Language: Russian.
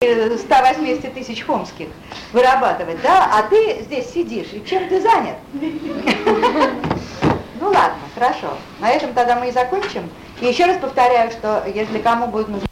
180 тысяч хомских вырабатывать, да, а ты здесь сидишь, и чем ты занят? Ну ладно, хорошо, на этом тогда мы и закончим. И еще раз повторяю, что если кому будет нужно